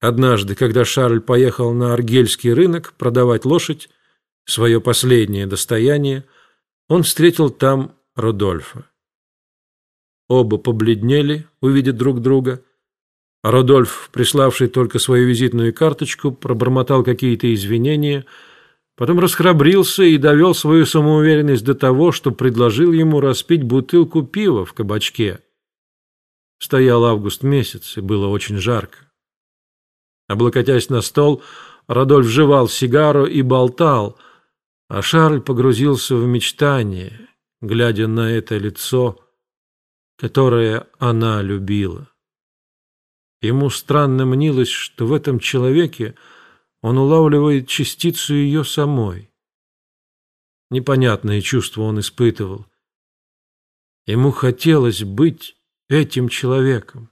Однажды, когда Шарль поехал на Аргельский рынок продавать лошадь, свое последнее достояние, он встретил там Рудольфа. Оба побледнели, увидев друг друга. А Рудольф, приславший только свою визитную карточку, пробормотал какие-то извинения, потом расхрабрился и довел свою самоуверенность до того, что предложил ему распить бутылку пива в кабачке. Стоял август месяц, и было очень жарко. Облокотясь на стол, Радольф жевал сигару и болтал, а Шарль погрузился в мечтание, глядя на это лицо, которое она любила. Ему странно мнилось, что в этом человеке он улавливает частицу ее самой. Непонятные чувства он испытывал. Ему хотелось быть этим человеком.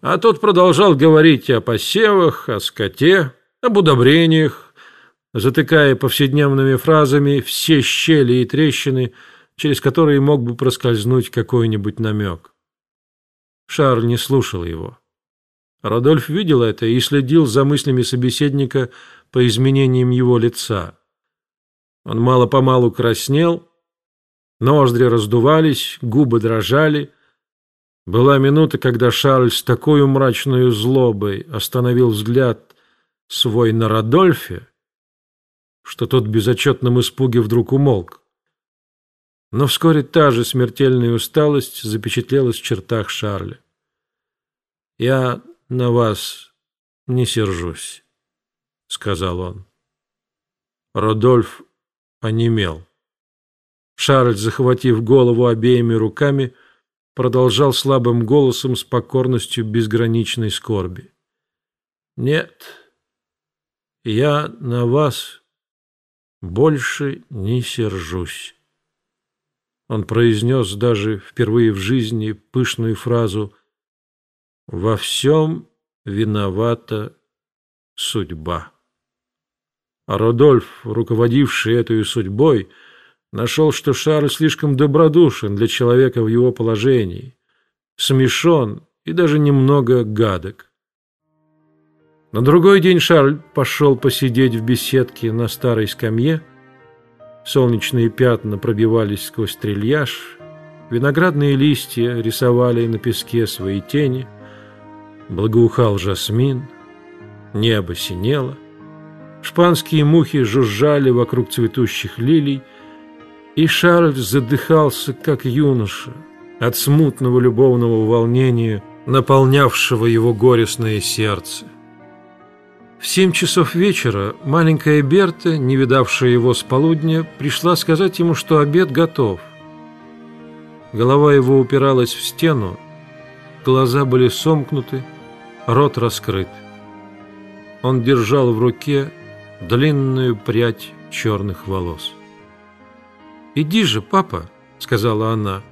А тот продолжал говорить о посевах, о скоте, об удобрениях, затыкая повседневными фразами все щели и трещины, через которые мог бы проскользнуть какой-нибудь намек. Шарль не слушал его. Родольф видел это и следил за мыслями собеседника по изменениям его лица. Он мало-помалу краснел, ноздри раздувались, губы дрожали — была минута, когда Шарль с такой мрачной злобой остановил взгляд свой на Радольфе, что тот в безотчетном испуге вдруг умолк. Но вскоре та же смертельная усталость запечатлелась в чертах Шарля. «Я на вас не сержусь», — сказал он. Родольф онемел. Шарль, захватив голову обеими руками, — продолжал слабым голосом с покорностью безграничной скорби. Нет, я на вас больше не сержусь. Он произнес даже впервые в жизни пышную фразу «Во всем виновата судьба». А Родольф, руководивший этой судьбой, нашел, что Шарль слишком добродушен для человека в его положении, смешон и даже немного гадок. На другой день Шарль пошел посидеть в беседке на старой скамье. Солнечные пятна пробивались сквозь трильяж, виноградные листья рисовали на песке свои тени, благоухал жасмин, небо синело, шпанские мухи жужжали вокруг цветущих лилий, и Шарль задыхался, как юноша, от смутного любовного волнения, наполнявшего его горестное сердце. В семь часов вечера маленькая Берта, не видавшая его с полудня, пришла сказать ему, что обед готов. Голова его упиралась в стену, глаза были сомкнуты, рот раскрыт. Он держал в руке длинную прядь черных волос. «Иди же, папа», — сказала она.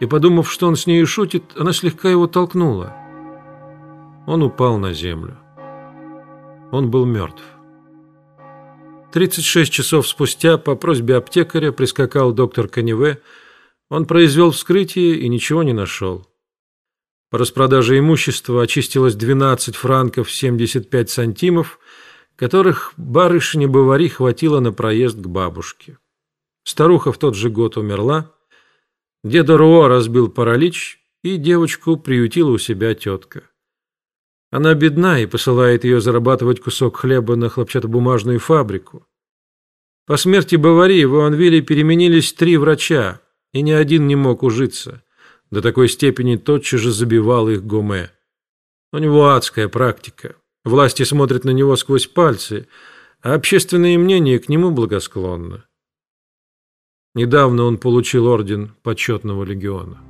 И, подумав, что он с ней шутит, она слегка его толкнула. Он упал на землю. Он был мертв. 36 часов спустя по просьбе аптекаря прискакал доктор Каневе. Он произвел вскрытие и ничего не нашел. По распродаже имущества очистилось 12 франков 75 сантимов, которых барышне Бавари хватило на проезд к бабушке. Старуха в тот же год умерла, деда Руо разбил паралич, и девочку приютила у себя тетка. Она бедна и посылает ее зарабатывать кусок хлеба на хлопчатобумажную фабрику. По смерти Баварии в Уанвилле переменились три врача, и ни один не мог ужиться. До такой степени тотчас же забивал их Гоме. У него адская практика. Власти смотрят на него сквозь пальцы, а общественное мнение к нему благосклонно. Недавно он получил орден почетного легиона.